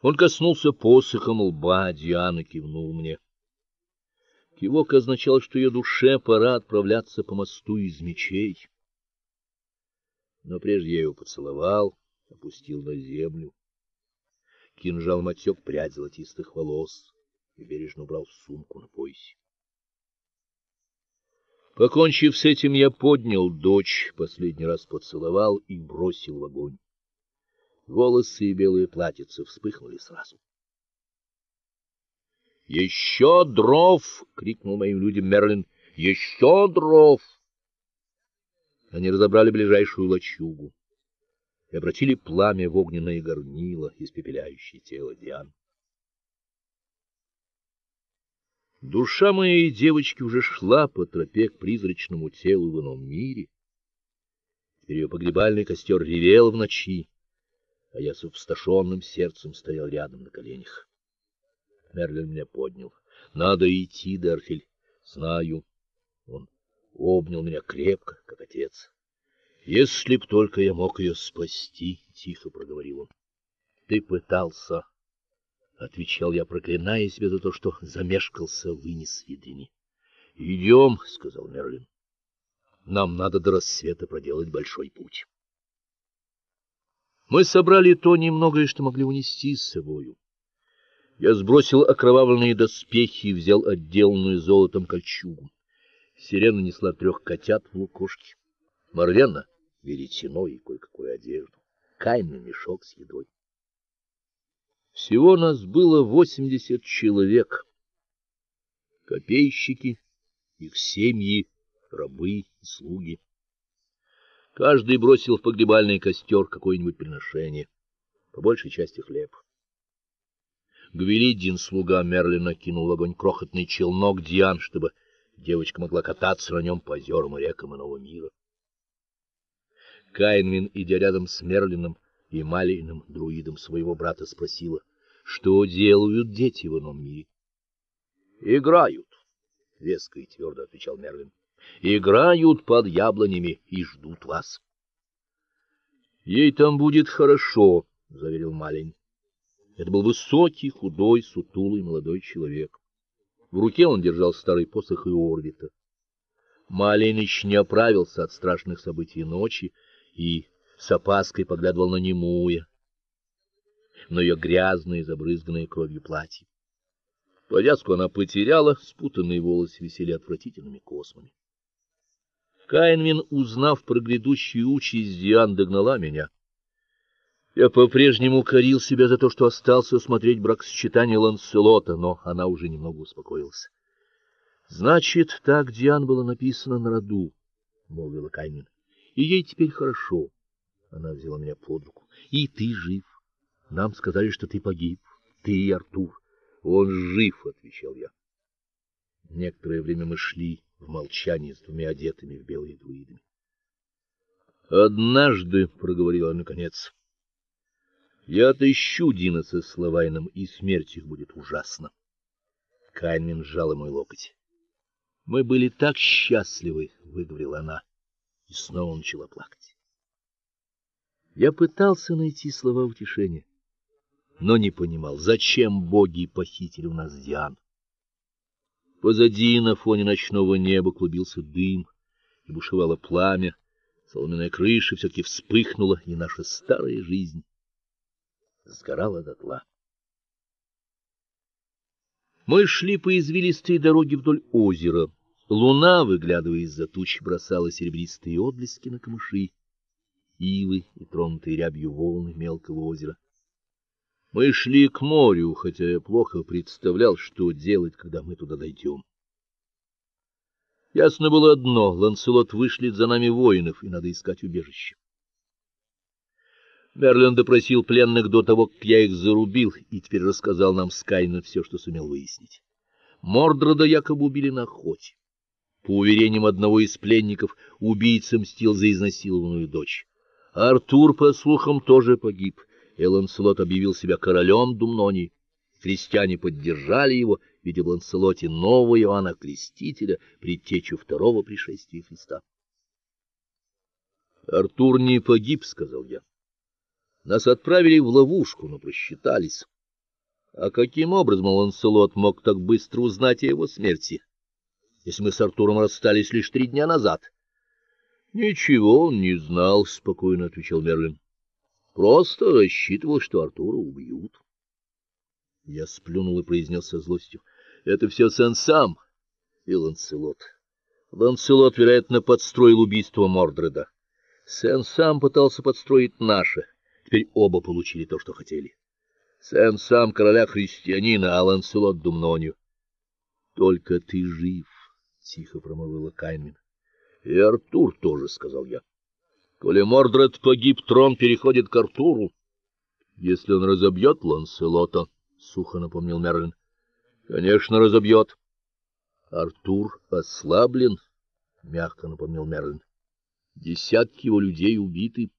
Он коснулся посохом лба, Диана кивнул мне. Кивок означал, что ее душе пора отправляться по мосту из мечей. Но прежде я его поцеловал, опустил на землю. Кинжал отсек прядь золотистых волос и бережно убрал в сумку на поясе. Покончив с этим, я поднял дочь, последний раз поцеловал и бросил в огонь. Волосы и белые платьица вспыхнули сразу. «Еще дров!" крикнул моим людям Мерлин. «Еще дров!" Они разобрали ближайшую лачугу и обратили пламя в огненное горнило, испепеляющее тело Дианы. Душа моей девочки уже шла по тропе к призрачному телу в ином мире. Теперь ее погребальный костер ревел в ночи, а я с опустошенным сердцем стоял рядом на коленях. Мерлин меня поднял. Надо идти, Дерфель. Знаю. Он обнял меня крепко, как отец. Если б только я мог ее спасти, тихо проговорил он. Ты пытался, отвечал я, проклиная себя за то, что замешкался вынес ведrini. «Идем», — сказал Мерлин. Нам надо до рассвета проделать большой путь. Мы собрали то немногое, что могли унести с собою. Я сбросил окровавленные доспехи и взял отделанную золотом кольчугу. Сирена несла трех котят в лукошке. Марвена веретено и кое-какую одежду. Кайный мешок с едой. Всего нас было восемьдесят человек. Копейщики, их семьи, рабы и слуги. Каждый бросил в погребальный костер какое-нибудь приношение, по большей части хлеб. Гвелидин, слуга Мерлина, кинул в огонь крохотный челнок Диан, чтобы девочка могла кататься на нем по озерам и рекам иного мира. Кайнвин, идя рядом с Мерлином и Малиным, друидом своего брата, спросила, что делают дети в ином мире. Играют, веско и твердо отвечал Мерлин. Играют под яблонями и ждут вас. Ей там будет хорошо, заверил Малин. Это был высокий, худой, сутулый молодой человек. В руке он держал старый посох и орбита. Малиныч не оправился от страшных событий ночи и с опаской поглядывал на Немуя, но ее грязное, забрызганное кровью платье. Повязку она потеряла, спутанные волосы висели отвратительными космами. Каинвин, узнав про грядущую участь Диан, догнала меня. Я по-прежнему корил себя за то, что остался смотреть бракосочетание Ланселота, но она уже немного успокоилась. Значит, так Диан было написано на роду, молвила Каймин. И ей теперь хорошо. Она взяла меня под руку. И ты жив. Нам сказали, что ты погиб. Ты и Артур. Он жив, отвечал я. Некоторое время мы шли в молчании с двумя одетыми в белые друидами. Однажды, проговорила наконец, я отыщу Дина со Славайном, и смерть их будет ужасна. Кайнмин сжал мой локоть. Мы были так счастливы, выговорила она, и снова начала плакать. Я пытался найти слова утешения, но не понимал, зачем боги похитили у нас Диан. Позади на фоне ночного неба клубился дым, и бушевало пламя. Соломенная крыша все таки вспыхнула, и наша старая жизнь сгорала дотла. Мы шли по извилистой дороге вдоль озера. Луна, выглядывая из-за туч, бросала серебристые отблески на камыши, ивы и тронутые рябью волны мелкого озера. Мы шли к морю, хотя я плохо представлял, что делать, когда мы туда дойдем. Ясно было одно: Ланселот вышлет за нами воинов, и надо искать убежище. Мерлин допросил пленных до того, как я их зарубил, и теперь рассказал нам Скайна все, что сумел выяснить. Мордрода якобы убили на охоте. По уверениям одного из пленников, убийца мстил за изнасилованную дочь. Артур, по слухам, тоже погиб. Эланселот объявил себя королем Думнонии. Христиане поддержали его, видя в Ланселоте нового Иоанна Крестителя, предтечу второго пришествия Христа. Артур не погиб, сказал я. Нас отправили в ловушку, но просчитались. А каким образом Ланселот мог так быстро узнать о его смерти, если мы с Артуром расстались лишь три дня назад? Ничего он не знал, спокойно отвечал Мерлин. Просто рассчитывал, что Артура убьют. Я сплюнул и произнес со злостью: "Это все Сен-Сам и Ланселот. Ланселот, вероятно, подстроил убийство Мордреда. Сен-Сам пытался подстроить наше. Теперь оба получили то, что хотели. Сен-Сам короля христианина, а Ланселот Думнонию. Только ты жив, тихо промолвила Кайнмин. И Артур тоже, сказал я. Коли Мордред погиб, трон переходит к Артуру. Если он разобьет Ланселота, сухо напомнил Мерлин. Конечно, разобьет. Артур ослаблен, мягко напомнил Мерлин. Десятки его людей убиты.